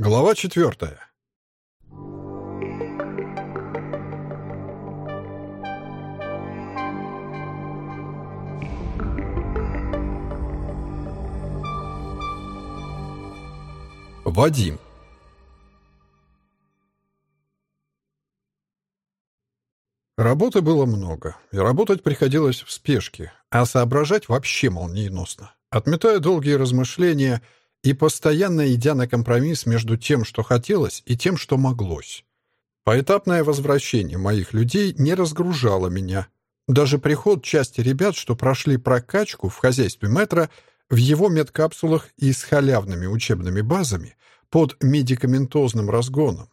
Глава четвертая. Вадим. Работы было много, и работать приходилось в спешке, а соображать вообще молниеносно. Отметая долгие размышления и постоянно идя на компромисс между тем, что хотелось, и тем, что моглось. Поэтапное возвращение моих людей не разгружало меня. Даже приход части ребят, что прошли прокачку в хозяйстве метро, в его медкапсулах и с халявными учебными базами под медикаментозным разгоном,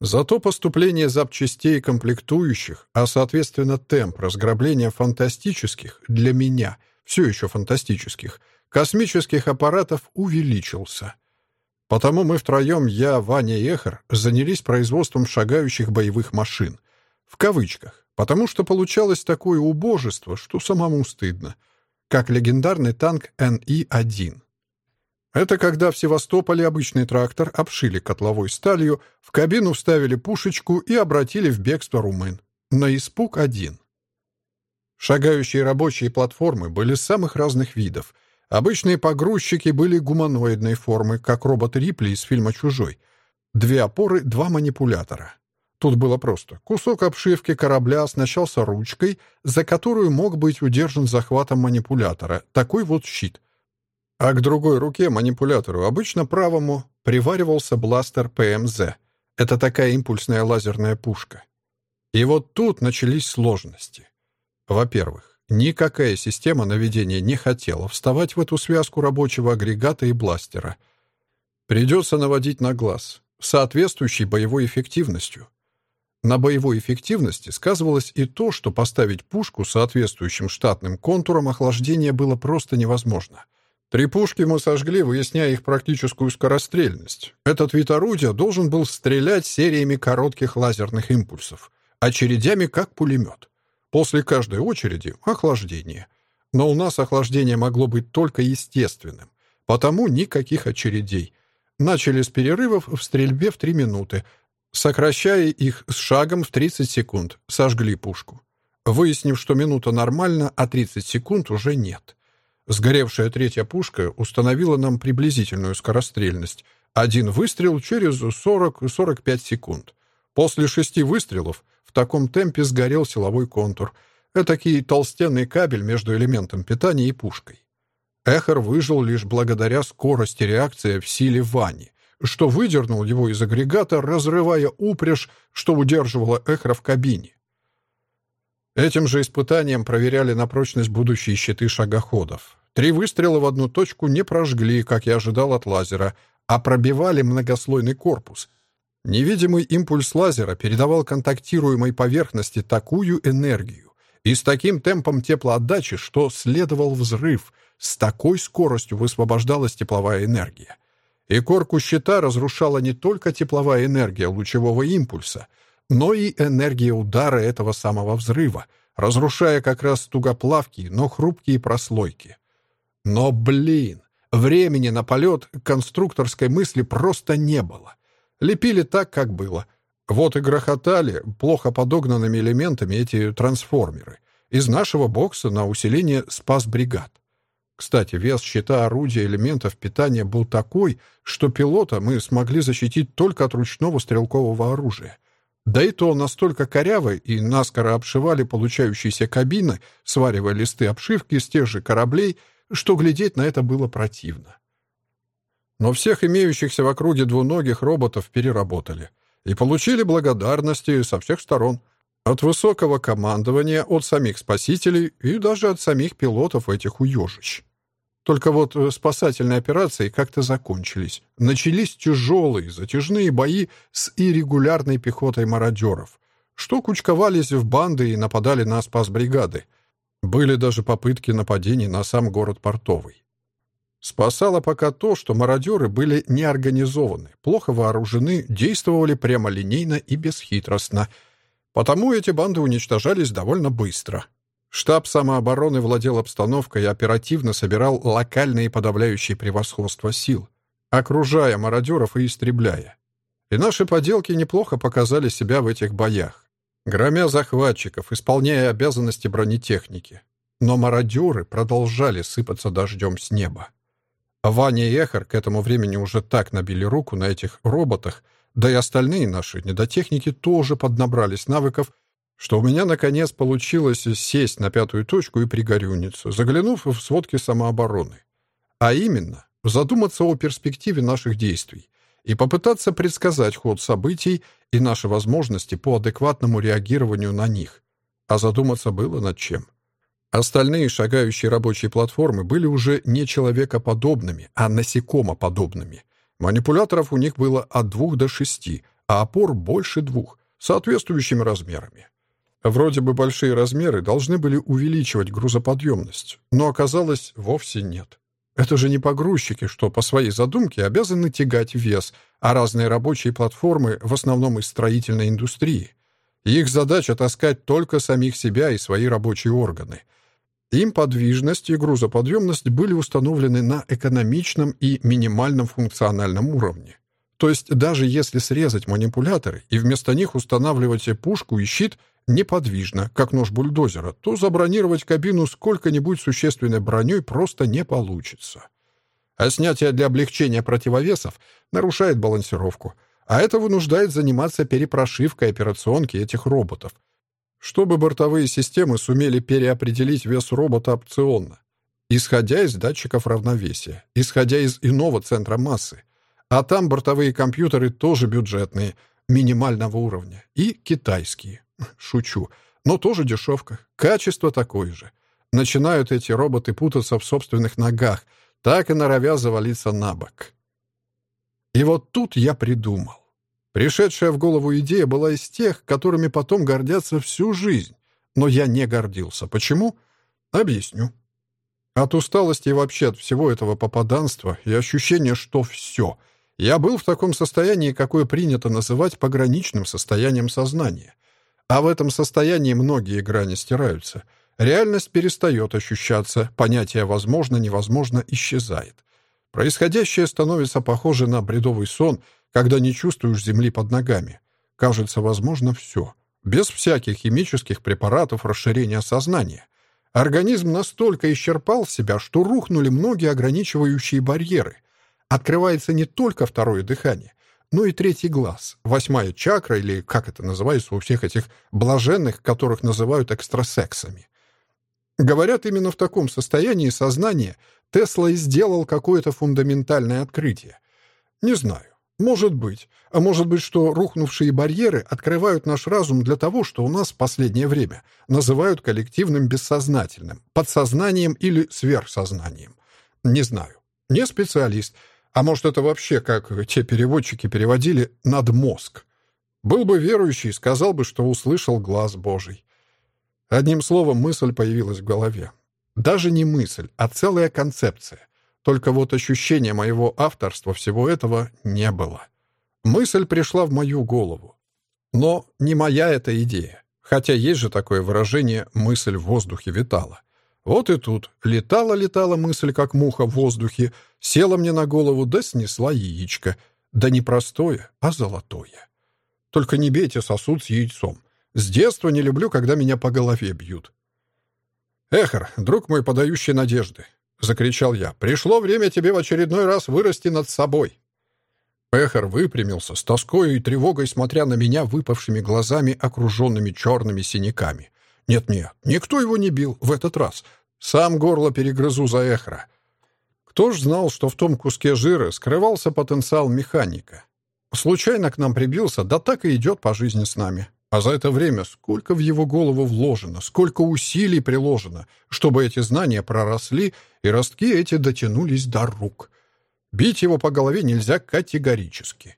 Зато поступление запчастей и комплектующих, а соответственно темп разграбления фантастических, для меня, все еще фантастических, космических аппаратов увеличился. Потому мы втроем, я, Ваня и Эхар, занялись производством шагающих боевых машин. В кавычках. Потому что получалось такое убожество, что самому стыдно. Как легендарный танк НИ-1. Это когда в Севастополе обычный трактор обшили котловой сталью, в кабину вставили пушечку и обратили в бегство румын. На испуг один. Шагающие рабочие платформы были самых разных видов. Обычные погрузчики были гуманоидной формы, как робот Рипли из фильма «Чужой». Две опоры, два манипулятора. Тут было просто. Кусок обшивки корабля оснащался ручкой, за которую мог быть удержан захватом манипулятора. Такой вот щит а к другой руке, манипулятору, обычно правому, приваривался бластер ПМЗ. Это такая импульсная лазерная пушка. И вот тут начались сложности. Во-первых, никакая система наведения не хотела вставать в эту связку рабочего агрегата и бластера. Придется наводить на глаз, соответствующей боевой эффективностью. На боевой эффективности сказывалось и то, что поставить пушку соответствующим штатным контуром охлаждения было просто невозможно. Три пушки мы сожгли, выясняя их практическую скорострельность. Этот вид орудия должен был стрелять сериями коротких лазерных импульсов, очередями как пулемет. После каждой очереди — охлаждение. Но у нас охлаждение могло быть только естественным, потому никаких очередей. Начали с перерывов в стрельбе в 3 минуты, сокращая их с шагом в 30 секунд, сожгли пушку. Выяснив, что минута нормально, а 30 секунд уже нет — Сгоревшая третья пушка установила нам приблизительную скорострельность. Один выстрел через 40-45 секунд. После шести выстрелов таком темпе сгорел силовой контур. Этакий толстенный кабель между элементом питания и пушкой. Эхер выжил лишь благодаря скорости реакции в силе Вани, что выдернул его из агрегата, разрывая упряжь, что удерживало Эхра в кабине. Этим же испытанием проверяли на прочность будущие щиты шагоходов. Три выстрела в одну точку не прожгли, как я ожидал от лазера, а пробивали многослойный корпус. Невидимый импульс лазера передавал контактируемой поверхности такую энергию и с таким темпом теплоотдачи, что следовал взрыв, с такой скоростью высвобождалась тепловая энергия. И корку щита разрушала не только тепловая энергия лучевого импульса — но и энергия удара этого самого взрыва, разрушая как раз тугоплавкие, но хрупкие прослойки. Но, блин, времени на полет конструкторской мысли просто не было. Лепили так, как было. Вот и грохотали плохо подогнанными элементами эти трансформеры. Из нашего бокса на усиление спас бригад. Кстати, вес щита орудия элементов питания был такой, что пилота мы смогли защитить только от ручного стрелкового оружия. Да и то настолько корявы и наскоро обшивали получающиеся кабины, сваривая листы обшивки из тех же кораблей, что глядеть на это было противно. Но всех имеющихся в округе двуногих роботов переработали и получили благодарности со всех сторон. От высокого командования, от самих спасителей и даже от самих пилотов этих уежищ. Только вот э, спасательные операции как-то закончились. Начались тяжелые, затяжные бои с иррегулярной пехотой мародеров, что кучковались в банды и нападали на спасбригады. Были даже попытки нападений на сам город Портовый. Спасало пока то, что мародеры были неорганизованы, плохо вооружены, действовали прямолинейно и бесхитростно. Потому эти банды уничтожались довольно быстро. Штаб самообороны владел обстановкой и оперативно собирал локальные подавляющие превосходства сил. окружая мародеров и истребляя. И наши поделки неплохо показали себя в этих боях, громя захватчиков, исполняя обязанности бронетехники. Но мародеры продолжали сыпаться дождем с неба. Ваня и Эхар к этому времени уже так набили руку на этих роботах, да и остальные наши недотехники тоже поднабрались навыков, что у меня, наконец, получилось сесть на пятую точку и пригорюниться, заглянув в сводки самообороны. А именно, задуматься о перспективе наших действий и попытаться предсказать ход событий и наши возможности по адекватному реагированию на них. А задуматься было над чем. Остальные шагающие рабочие платформы были уже не человекоподобными, а насекомоподобными. Манипуляторов у них было от двух до шести, а опор больше двух, соответствующими размерами. Вроде бы большие размеры должны были увеличивать грузоподъемность, но оказалось вовсе нет. Это же не погрузчики, что по своей задумке обязаны тягать вес, а разные рабочие платформы в основном из строительной индустрии. Их задача таскать только самих себя и свои рабочие органы — им подвижность и грузоподъемность были установлены на экономичном и минимальном функциональном уровне. То есть даже если срезать манипуляторы и вместо них устанавливать пушку и щит неподвижно, как нож бульдозера, то забронировать кабину сколько-нибудь существенной броней просто не получится. А снятие для облегчения противовесов нарушает балансировку, а это вынуждает заниматься перепрошивкой операционки этих роботов, чтобы бортовые системы сумели переопределить вес робота опционно, исходя из датчиков равновесия, исходя из иного центра массы. А там бортовые компьютеры тоже бюджетные, минимального уровня, и китайские. Шучу. Но тоже дешевка. Качество такое же. Начинают эти роботы путаться в собственных ногах, так и норовя завалиться на бок. И вот тут я придумал. Пришедшая в голову идея была из тех, которыми потом гордятся всю жизнь. Но я не гордился. Почему? Объясню. От усталости и вообще от всего этого попаданства и ощущения, что все. Я был в таком состоянии, какое принято называть пограничным состоянием сознания. А в этом состоянии многие грани стираются. Реальность перестает ощущаться, понятие «возможно-невозможно» исчезает. Происходящее становится похоже на бредовый сон — когда не чувствуешь земли под ногами. Кажется, возможно все. Без всяких химических препаратов расширения сознания. Организм настолько исчерпал себя, что рухнули многие ограничивающие барьеры. Открывается не только второе дыхание, но и третий глаз, восьмая чакра, или как это называется у всех этих блаженных, которых называют экстрасексами. Говорят, именно в таком состоянии сознания Тесла и сделал какое-то фундаментальное открытие. Не знаю. Может быть. А может быть, что рухнувшие барьеры открывают наш разум для того, что у нас в последнее время называют коллективным бессознательным, подсознанием или сверхсознанием. Не знаю. Не специалист. А может, это вообще, как те переводчики переводили, надмозг. Был бы верующий, сказал бы, что услышал глаз Божий. Одним словом, мысль появилась в голове. Даже не мысль, а целая концепция. Только вот ощущения моего авторства всего этого не было. Мысль пришла в мою голову. Но не моя эта идея. Хотя есть же такое выражение «мысль в воздухе витала». Вот и тут летала-летала мысль, как муха в воздухе, села мне на голову, да снесла яичко. Да не простое, а золотое. Только не бейте сосуд с яйцом. С детства не люблю, когда меня по голове бьют. Эхар, друг мой, подающий надежды, — закричал я. «Пришло время тебе в очередной раз вырасти над собой!» Эхар выпрямился, с тоской и тревогой смотря на меня выпавшими глазами, окруженными черными синяками. «Нет-нет, никто его не бил в этот раз. Сам горло перегрызу за Эхра. Кто ж знал, что в том куске жира скрывался потенциал механика? Случайно к нам прибился, да так и идет по жизни с нами. А за это время сколько в его голову вложено, сколько усилий приложено, чтобы эти знания проросли, и ростки эти дотянулись до рук. Бить его по голове нельзя категорически.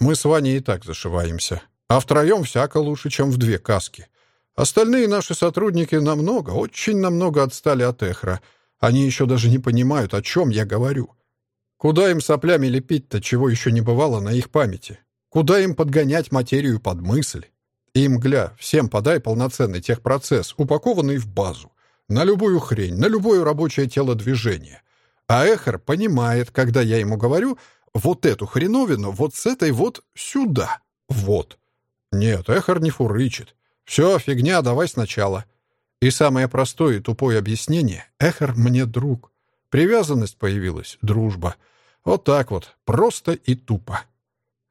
Мы с Ваней и так зашиваемся, а втроем всяко лучше, чем в две каски. Остальные наши сотрудники намного, очень намного отстали от Эхра. Они еще даже не понимают, о чем я говорю. Куда им соплями лепить-то, чего еще не бывало на их памяти? Куда им подгонять материю под мысль? Им, гля, всем подай полноценный техпроцесс, упакованный в базу. На любую хрень, на любое рабочее телодвижение. А Эхар понимает, когда я ему говорю «вот эту хреновину вот с этой вот сюда». Вот. Нет, Эхар не фурычит. Все, фигня, давай сначала. И самое простое и тупое объяснение — Эхар мне друг. Привязанность появилась, дружба. Вот так вот, просто и тупо.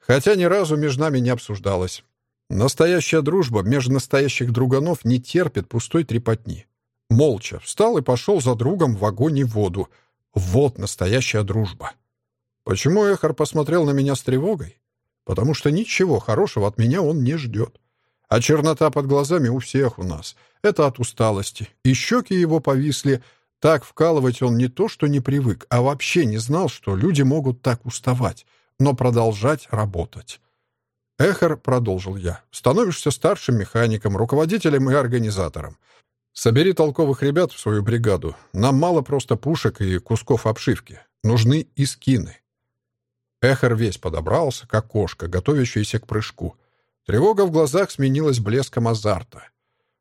Хотя ни разу между нами не обсуждалось. Настоящая дружба между настоящих друганов не терпит пустой трепотни. Молча встал и пошел за другом в огонь и воду. Вот настоящая дружба. Почему Эхар посмотрел на меня с тревогой? Потому что ничего хорошего от меня он не ждет. А чернота под глазами у всех у нас. Это от усталости. И щеки его повисли. Так вкалывать он не то, что не привык, а вообще не знал, что люди могут так уставать, но продолжать работать. Эхар, продолжил я, становишься старшим механиком, руководителем и организатором. Собери толковых ребят в свою бригаду. Нам мало просто пушек и кусков обшивки. Нужны и скины. Эхар весь подобрался, как кошка, готовящаяся к прыжку. Тревога в глазах сменилась блеском азарта.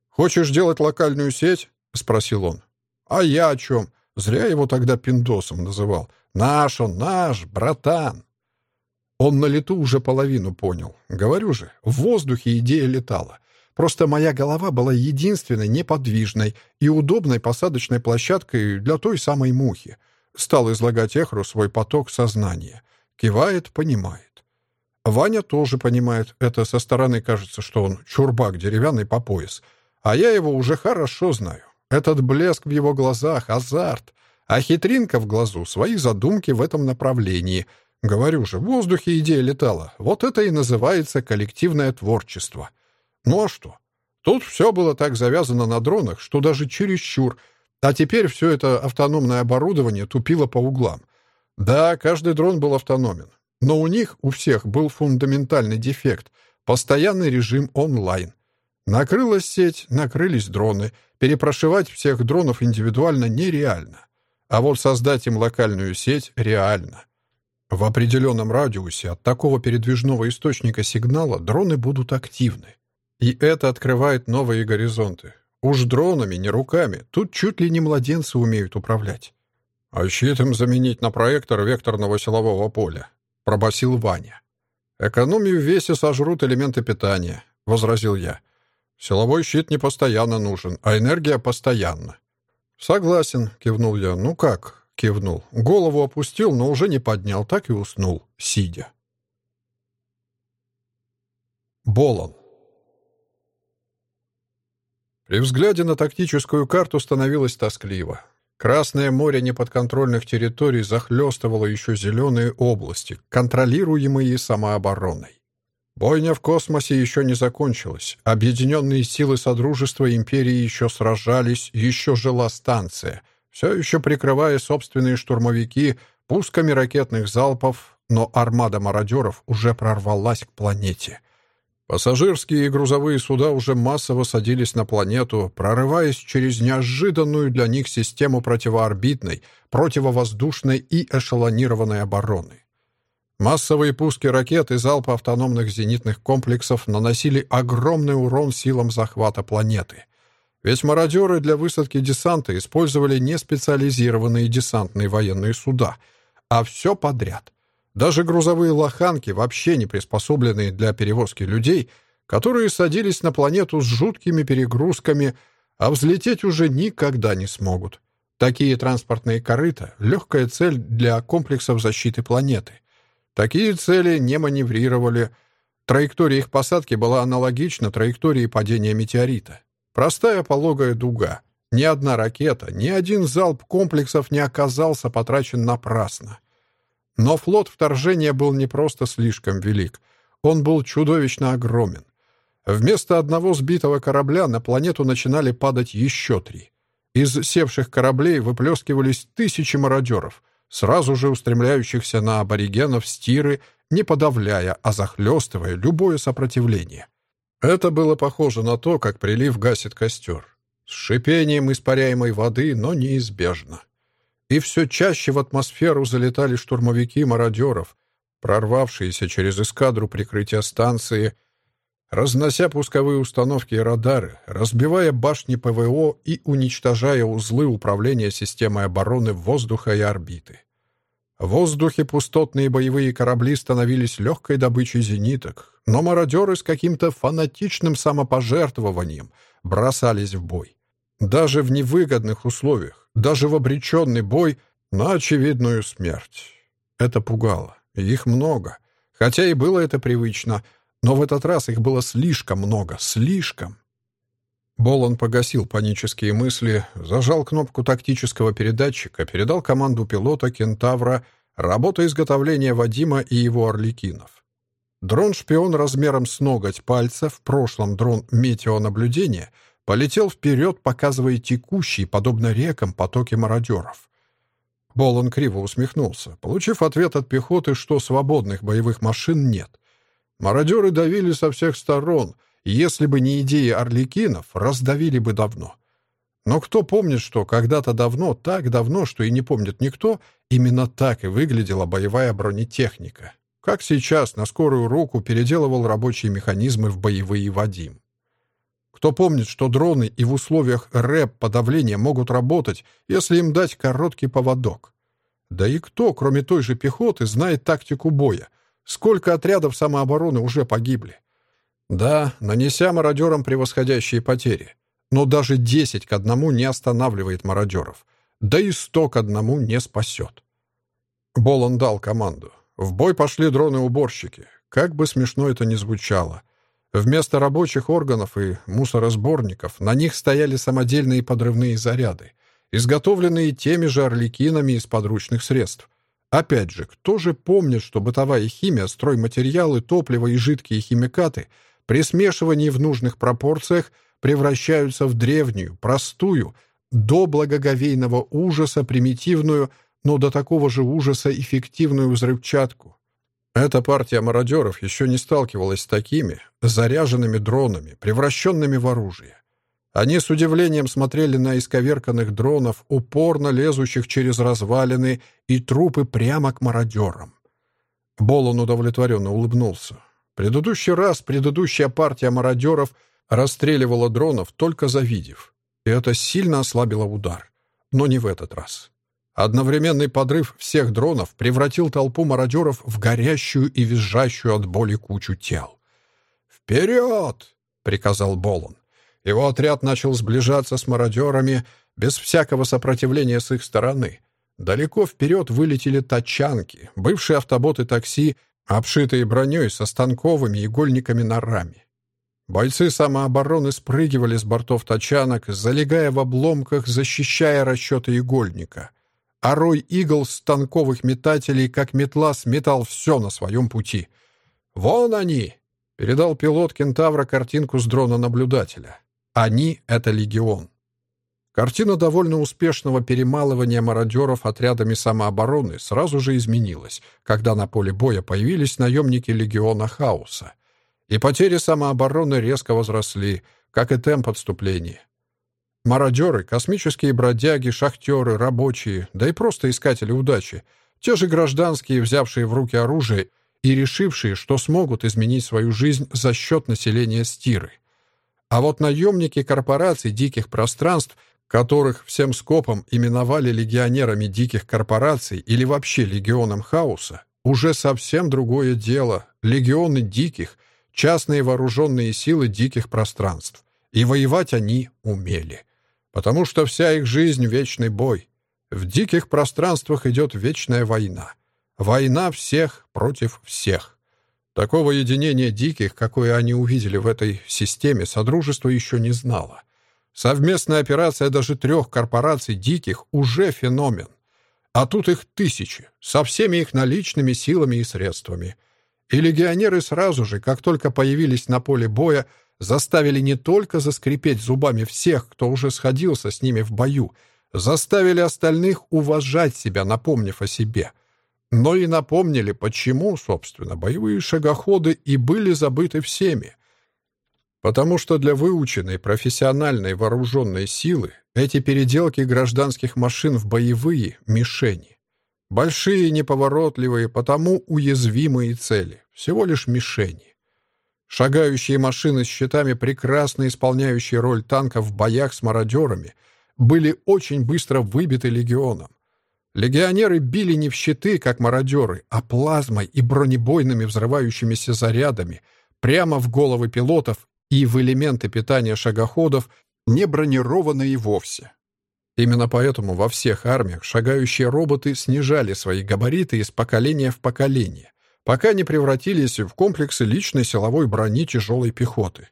«Хочешь делать локальную сеть?» — спросил он. «А я о чем? Зря его тогда пиндосом называл. Наш он, наш, братан!» Он на лету уже половину понял. Говорю же, в воздухе идея летала. Просто моя голова была единственной неподвижной и удобной посадочной площадкой для той самой мухи. Стал излагать Эхру свой поток сознания. Кивает, понимает. Ваня тоже понимает. Это со стороны кажется, что он чурбак деревянный по пояс. А я его уже хорошо знаю. Этот блеск в его глазах, азарт. А хитринка в глазу, свои задумки в этом направлении. Говорю же, в воздухе идея летала. Вот это и называется коллективное творчество. Ну а что? Тут все было так завязано на дронах, что даже чересчур. А теперь все это автономное оборудование тупило по углам. Да, каждый дрон был автономен. Но у них, у всех, был фундаментальный дефект — постоянный режим онлайн. Накрылась сеть, накрылись дроны. Перепрошивать всех дронов индивидуально нереально. А вот создать им локальную сеть реально. В определенном радиусе от такого передвижного источника сигнала дроны будут активны. И это открывает новые горизонты. Уж дронами, не руками. Тут чуть ли не младенцы умеют управлять. «А щит им заменить на проектор векторного силового поля», — пробасил Ваня. «Экономию в весе сожрут элементы питания», — возразил я. «Силовой щит не постоянно нужен, а энергия постоянно». «Согласен», — кивнул я. «Ну как?» — кивнул. Голову опустил, но уже не поднял, так и уснул, сидя. Болон. При взгляде на тактическую карту становилось тоскливо. Красное море неподконтрольных территорий захлестывало еще зеленые области, контролируемые самообороной. Бойня в космосе еще не закончилась. Объединенные силы Содружества Империи еще сражались, еще жила станция, все еще прикрывая собственные штурмовики пусками ракетных залпов, но армада мародеров уже прорвалась к планете — Пассажирские и грузовые суда уже массово садились на планету, прорываясь через неожиданную для них систему противоорбитной, противовоздушной и эшелонированной обороны. Массовые пуски ракет и залпы автономных зенитных комплексов наносили огромный урон силам захвата планеты. Ведь мародеры для высадки десанта использовали не специализированные десантные военные суда, а все подряд — даже грузовые лоханки, вообще не приспособленные для перевозки людей, которые садились на планету с жуткими перегрузками, а взлететь уже никогда не смогут. Такие транспортные корыта — легкая цель для комплексов защиты планеты. Такие цели не маневрировали. Траектория их посадки была аналогична траектории падения метеорита. Простая пологая дуга. Ни одна ракета, ни один залп комплексов не оказался потрачен напрасно. Но флот вторжения был не просто слишком велик, он был чудовищно огромен. Вместо одного сбитого корабля на планету начинали падать еще три. Из севших кораблей выплескивались тысячи мародеров, сразу же устремляющихся на аборигенов с тиры, не подавляя, а захлестывая любое сопротивление. Это было похоже на то, как прилив гасит костер. С шипением испаряемой воды, но неизбежно и все чаще в атмосферу залетали штурмовики мародеров, прорвавшиеся через эскадру прикрытия станции. разнося пусковые установки и радары, разбивая башни ПВО и уничтожая узлы управления системой обороны воздуха и орбиты. В воздухе пустотные боевые корабли становились легкой добычей зениток, но мародеры с каким-то фанатичным самопожертвованием бросались в бой. Даже в невыгодных условиях, даже в обреченный бой на очевидную смерть. Это пугало. Их много. Хотя и было это привычно, но в этот раз их было слишком много, слишком. Болон погасил панические мысли, зажал кнопку тактического передатчика, передал команду пилота «Кентавра» работа изготовления Вадима и его орликинов. Дрон-шпион размером с ноготь пальца, в прошлом дрон метеонаблюдения, полетел вперед, показывая текущие, подобно рекам, потоки мародеров. Болон криво усмехнулся, получив ответ от пехоты, что свободных боевых машин нет. Мародеры давили со всех сторон — если бы не идеи орликинов, раздавили бы давно. Но кто помнит, что когда-то давно, так давно, что и не помнит никто, именно так и выглядела боевая бронетехника. Как сейчас на скорую руку переделывал рабочие механизмы в боевые Вадим. Кто помнит, что дроны и в условиях рэп подавления могут работать, если им дать короткий поводок? Да и кто, кроме той же пехоты, знает тактику боя? Сколько отрядов самообороны уже погибли? Да, нанеся мародерам превосходящие потери. Но даже 10 к одному не останавливает мародеров. Да и 100 к одному не спасет. Болон дал команду. В бой пошли дроны-уборщики. Как бы смешно это ни звучало. Вместо рабочих органов и мусоросборников на них стояли самодельные подрывные заряды, изготовленные теми же орликинами из подручных средств. Опять же, кто же помнит, что бытовая химия, стройматериалы, топливо и жидкие химикаты — при смешивании в нужных пропорциях превращаются в древнюю, простую, до благоговейного ужаса примитивную, но до такого же ужаса эффективную взрывчатку. Эта партия мародеров еще не сталкивалась с такими заряженными дронами, превращенными в оружие. Они с удивлением смотрели на исковерканных дронов, упорно лезущих через развалины и трупы прямо к мародерам. Болон удовлетворенно улыбнулся. Предыдущий раз предыдущая партия мародеров расстреливала дронов, только завидев. И это сильно ослабило удар. Но не в этот раз. Одновременный подрыв всех дронов превратил толпу мародеров в горящую и визжащую от боли кучу тел. «Вперед!» — приказал Болон. Его отряд начал сближаться с мародерами без всякого сопротивления с их стороны. Далеко вперед вылетели тачанки, бывшие автоботы такси обшитые броней со станковыми игольниками-норами. Бойцы самообороны спрыгивали с бортов тачанок, залегая в обломках, защищая расчеты игольника. А рой игл станковых метателей, как метла, сметал все на своем пути. «Вон они!» — передал пилот кентавра картинку с дрона наблюдателя. «Они — это легион». Картина довольно успешного перемалывания мародеров отрядами самообороны сразу же изменилась, когда на поле боя появились наемники легиона Хаоса. И потери самообороны резко возросли, как и темп отступления. Мародеры, космические бродяги, шахтеры, рабочие, да и просто искатели удачи, те же гражданские, взявшие в руки оружие и решившие, что смогут изменить свою жизнь за счет населения Стиры. А вот наемники корпораций диких пространств — которых всем скопом именовали легионерами диких корпораций или вообще легионом хаоса, уже совсем другое дело. Легионы диких, частные вооруженные силы диких пространств. И воевать они умели. Потому что вся их жизнь — вечный бой. В диких пространствах идет вечная война. Война всех против всех. Такого единения диких, какое они увидели в этой системе, Содружество еще не знало — Совместная операция даже трех корпораций диких уже феномен. А тут их тысячи, со всеми их наличными силами и средствами. И легионеры сразу же, как только появились на поле боя, заставили не только заскрипеть зубами всех, кто уже сходился с ними в бою, заставили остальных уважать себя, напомнив о себе. Но и напомнили, почему, собственно, боевые шагоходы и были забыты всеми. Потому что для выученной профессиональной вооруженной силы эти переделки гражданских машин в боевые мишени. Большие, неповоротливые, потому уязвимые цели. Всего лишь мишени. Шагающие машины с щитами, прекрасно исполняющие роль танков в боях с мародерами, были очень быстро выбиты легионом. Легионеры били не в щиты, как мародеры, а плазмой и бронебойными взрывающимися зарядами прямо в головы пилотов и в элементы питания шагоходов, не бронированные вовсе. Именно поэтому во всех армиях шагающие роботы снижали свои габариты из поколения в поколение, пока не превратились в комплексы личной силовой брони тяжелой пехоты.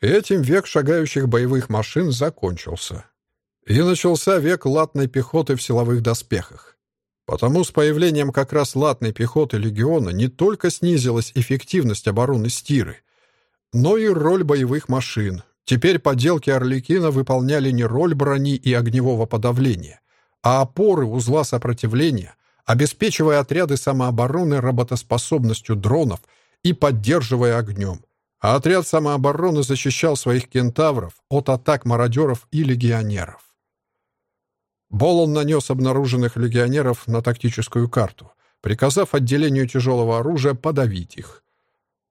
Этим век шагающих боевых машин закончился. И начался век латной пехоты в силовых доспехах. Потому с появлением как раз латной пехоты легиона не только снизилась эффективность обороны Стиры, но и роль боевых машин. Теперь поделки Орликина выполняли не роль брони и огневого подавления, а опоры узла сопротивления, обеспечивая отряды самообороны работоспособностью дронов и поддерживая огнем. А отряд самообороны защищал своих кентавров от атак мародеров и легионеров. Болон нанес обнаруженных легионеров на тактическую карту, приказав отделению тяжелого оружия подавить их.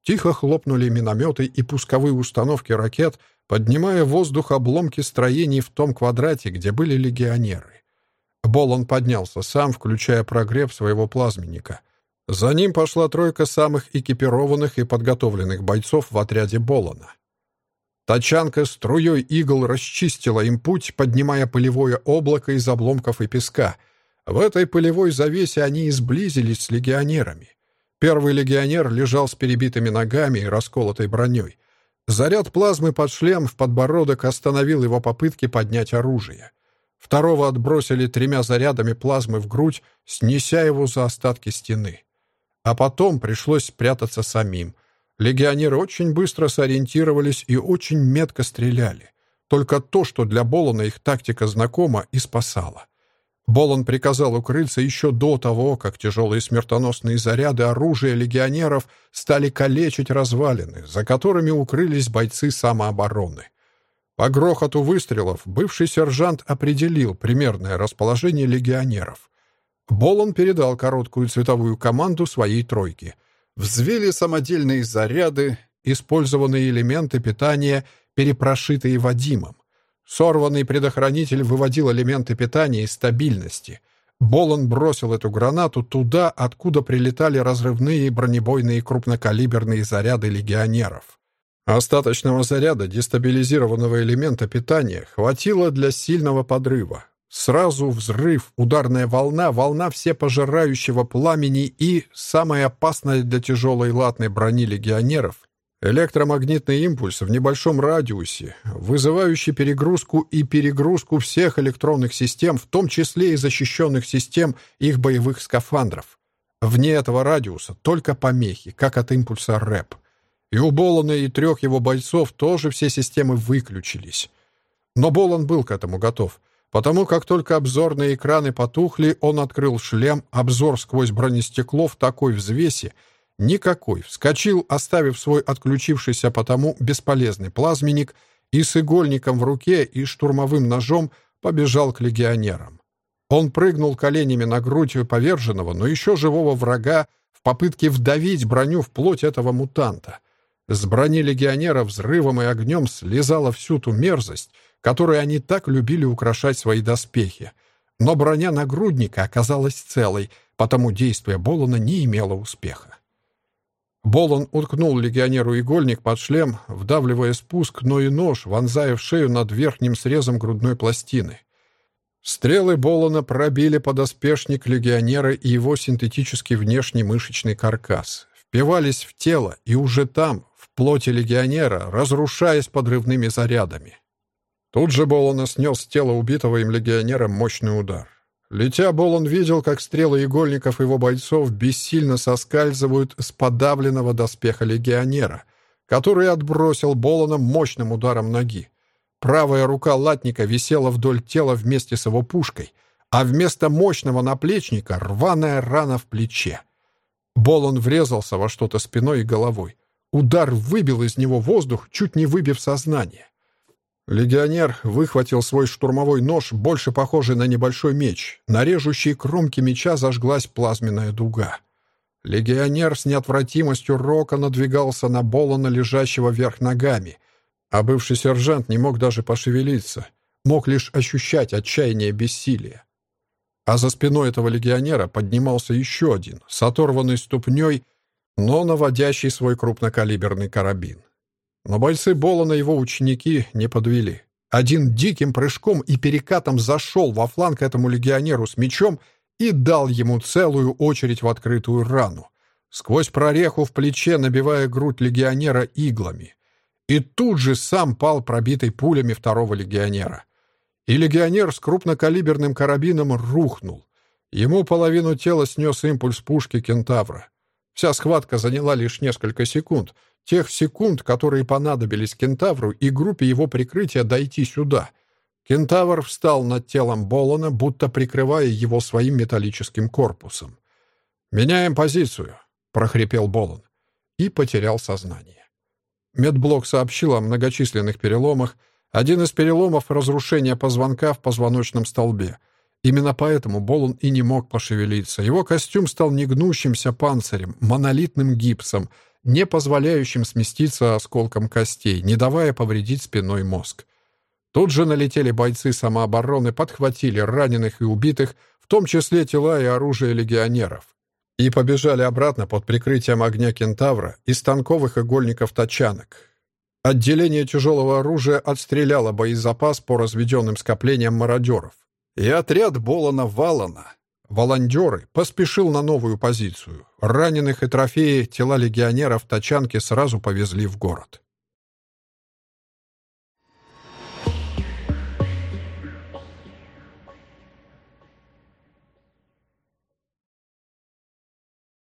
Тихо хлопнули минометы и пусковые установки ракет, поднимая в воздух обломки строений в том квадрате, где были легионеры. Болон поднялся сам, включая прогрев своего плазменника. За ним пошла тройка самых экипированных и подготовленных бойцов в отряде Болона. Тачанка струей игл расчистила им путь, поднимая пылевое облако из обломков и песка. В этой пылевой завесе они изблизились с легионерами. Первый легионер лежал с перебитыми ногами и расколотой броней. Заряд плазмы под шлем в подбородок остановил его попытки поднять оружие. Второго отбросили тремя зарядами плазмы в грудь, снеся его за остатки стены. А потом пришлось спрятаться самим — Легионеры очень быстро сориентировались и очень метко стреляли. Только то, что для Болона их тактика знакома, и спасала. Болон приказал укрыться еще до того, как тяжелые смертоносные заряды оружия легионеров стали калечить развалины, за которыми укрылись бойцы самообороны. По грохоту выстрелов бывший сержант определил примерное расположение легионеров. Болон передал короткую цветовую команду своей тройке — Взвели самодельные заряды, использованные элементы питания, перепрошитые Вадимом. Сорванный предохранитель выводил элементы питания из стабильности. Болон бросил эту гранату туда, откуда прилетали разрывные бронебойные крупнокалиберные заряды легионеров. Остаточного заряда дестабилизированного элемента питания хватило для сильного подрыва. Сразу взрыв, ударная волна, волна всепожирающего пламени и, самое опасное для тяжелой латной брони легионеров, электромагнитный импульс в небольшом радиусе, вызывающий перегрузку и перегрузку всех электронных систем, в том числе и защищенных систем их боевых скафандров. Вне этого радиуса только помехи, как от импульса РЭП. И у Болона и трех его бойцов тоже все системы выключились. Но Болон был к этому готов — Потому как только обзорные экраны потухли, он открыл шлем, обзор сквозь бронестекло в такой взвесе, никакой, вскочил, оставив свой отключившийся потому бесполезный плазменник, и с игольником в руке и штурмовым ножом побежал к легионерам. Он прыгнул коленями на грудь поверженного, но еще живого врага в попытке вдавить броню в плоть этого мутанта. С брони легионера взрывом и огнем слезала всю ту мерзость, которой они так любили украшать свои доспехи. Но броня нагрудника оказалась целой, потому действие Болона не имело успеха. Болон уткнул легионеру игольник под шлем, вдавливая спуск, но и нож, вонзая в шею над верхним срезом грудной пластины. Стрелы Болона пробили подоспешник легионера и его синтетический внешний мышечный каркас, впивались в тело и уже там, плоти легионера, разрушаясь подрывными зарядами. Тут же Болон снес с тела убитого им легионера мощный удар. Летя, Болон видел, как стрелы игольников его бойцов бессильно соскальзывают с подавленного доспеха легионера, который отбросил Болона мощным ударом ноги. Правая рука латника висела вдоль тела вместе с его пушкой, а вместо мощного наплечника — рваная рана в плече. Болон врезался во что-то спиной и головой. Удар выбил из него воздух, чуть не выбив сознание. Легионер выхватил свой штурмовой нож, больше похожий на небольшой меч. На режущей кромке меча зажглась плазменная дуга. Легионер с неотвратимостью рока надвигался на Болона, лежащего вверх ногами, а бывший сержант не мог даже пошевелиться, мог лишь ощущать отчаяние бессилия. А за спиной этого легионера поднимался еще один, с оторванной ступней, но наводящий свой крупнокалиберный карабин. Но бойцы Болона его ученики не подвели. Один диким прыжком и перекатом зашел во фланг этому легионеру с мечом и дал ему целую очередь в открытую рану, сквозь прореху в плече набивая грудь легионера иглами. И тут же сам пал пробитой пулями второго легионера. И легионер с крупнокалиберным карабином рухнул. Ему половину тела снес импульс пушки «Кентавра». Вся схватка заняла лишь несколько секунд, тех секунд, которые понадобились «Кентавру» и группе его прикрытия дойти сюда. Кентавр встал над телом Болона, будто прикрывая его своим металлическим корпусом. «Меняем позицию», — прохрипел Болон. И потерял сознание. Медблок сообщил о многочисленных переломах. Один из переломов — разрушение позвонка в позвоночном столбе. Именно поэтому Болон и не мог пошевелиться. Его костюм стал негнущимся панцирем, монолитным гипсом, не позволяющим сместиться осколком костей, не давая повредить спиной мозг. Тут же налетели бойцы самообороны, подхватили раненых и убитых, в том числе тела и оружие легионеров, и побежали обратно под прикрытием огня кентавра и станковых игольников-тачанок. Отделение тяжелого оружия отстреляло боезапас по разведенным скоплениям мародеров. И отряд Болона-Валана, волонтеры, поспешил на новую позицию. Раненых и трофеи тела легионеров тачанки сразу повезли в город.